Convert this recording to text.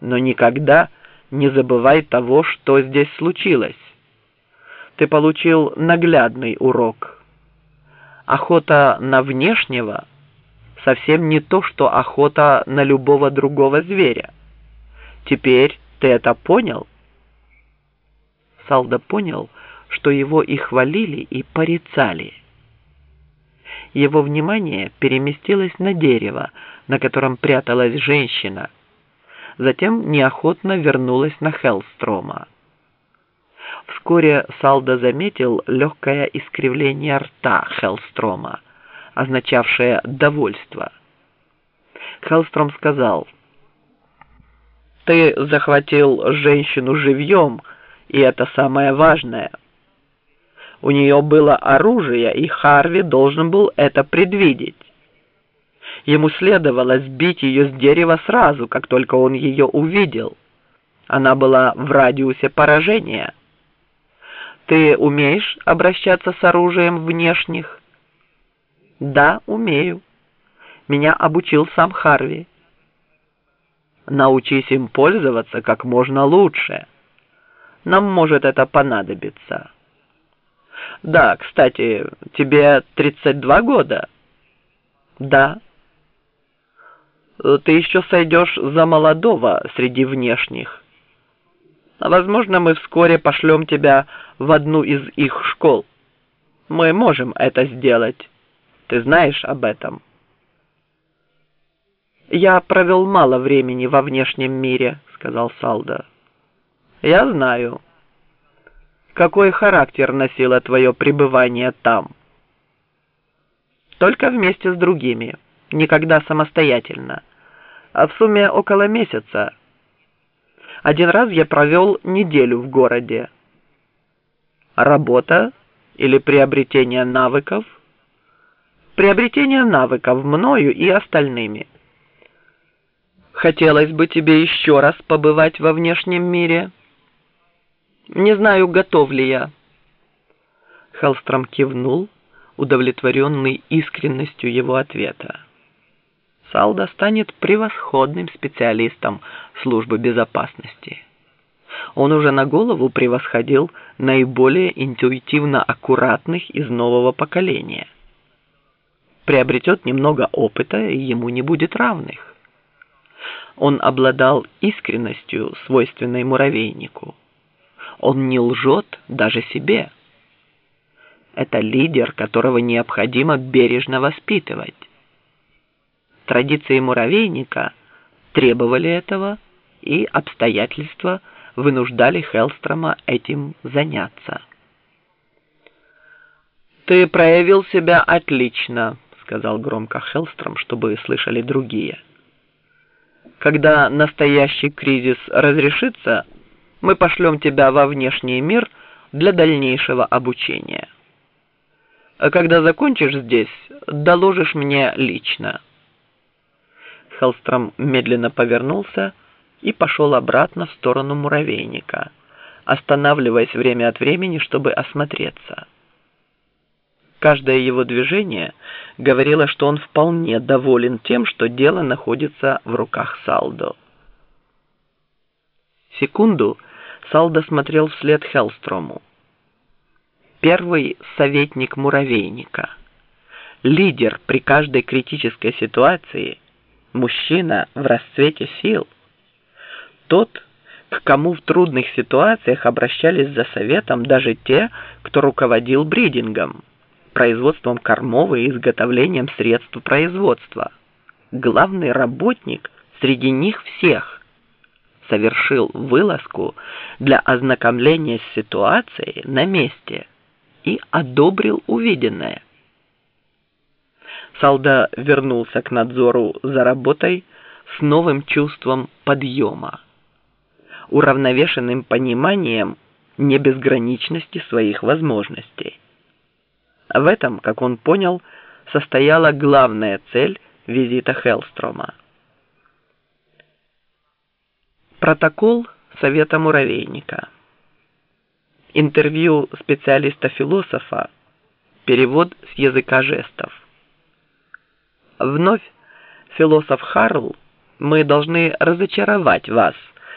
но никогда не забывай того, что здесь случилось. Ты получил наглядный урок. Охота на внешнего совсем не то, что охота на любого другого зверя. Теперь ты это понял? Салда понял, что его и хвалили, и порицали. Его внимание переместилось на дерево, на котором пряталась женщина. Затем неохотно вернулось на Хеллстрома. Вскоре Салда заметил легкое искривление рта Хеллстрома, означавшее «довольство». Хеллстром сказал, «Ты захватил женщину живьем, и это самое важное». У нее было оружие, и Харви должен был это предвидеть. Ему следовало сбить ее с дерева сразу, как только он ее увидел. Она была в радиусе поражения. Ты умеешь обращаться с оружием внешних? Да, умею. Меня обучил сам Харви. Научись им пользоваться как можно лучше. Нам может это понадобиться. Да, кстати, тебе 32 года? Да. Ты еще сойдешь за молодого среди внешних. А возможно, мы вскоре пошлем тебя в одну из их школ. Мы можем это сделать. Ты знаешь об этом? Я провел мало времени во внешнем мире, сказал Салда. Я знаю. Какой характер носило твое пребывание там? Только вместе с другими, никогда самостоятельно. А в сумме около месяца. Один раз я провел неделю в городе. Работа или приобретение навыков? Приобретение навыков мною и остальными. Хотелось бы тебе еще раз побывать во внешнем мире? Не знаю, готов ли я. Халстром кивнул, удовлетворенный искренностью его ответа. Салда станет превосходным специалистом службы безопасности. Он уже на голову превосходил наиболее интуитивно аккуратных из нового поколения. Приобретет немного опыта, и ему не будет равных. Он обладал искренностью, свойственной муравейнику. Он не лжет даже себе. Это лидер, которого необходимо бережно воспитывать. Традиции муравейника требовали этого, и обстоятельства вынуждали Хелстрома этим заняться. «Ты проявил себя отлично», — сказал громко Хелстром, чтобы слышали другие. «Когда настоящий кризис разрешится, мы пошлем тебя во внешний мир для дальнейшего обучения. А когда закончишь здесь, доложишь мне лично». Хелстром медленно повернулся и пошел обратно в сторону муравейника, останавливаясь время от времени, чтобы осмотреться. Каждое его движение говорило, что он вполне доволен тем, что дело находится в руках Салдо. Секунду Салдо смотрел вслед Хелстрому. Первый советник муравейника, лидер при каждой критической ситуации, мужчина в расцвете сил, тот, к кому в трудных ситуациях обращались за советом даже те, кто руководил бридингом, производством кормов и изготовлением средств производства. Главный работник среди них всех совершил вылазку для ознакомления с ситуацией на месте и одобрил увиденное. Салда вернулся к надзору за работой с новым чувством подъема, уравновешенным пониманием небезграничности своих возможностей. В этом, как он понял, состояла главная цель визита Хеллстрома. Протокол Совета Муравейника. Интервью специалиста-философа. Перевод с языка жестов. Вновь философ Харл мы должны разочаровать вас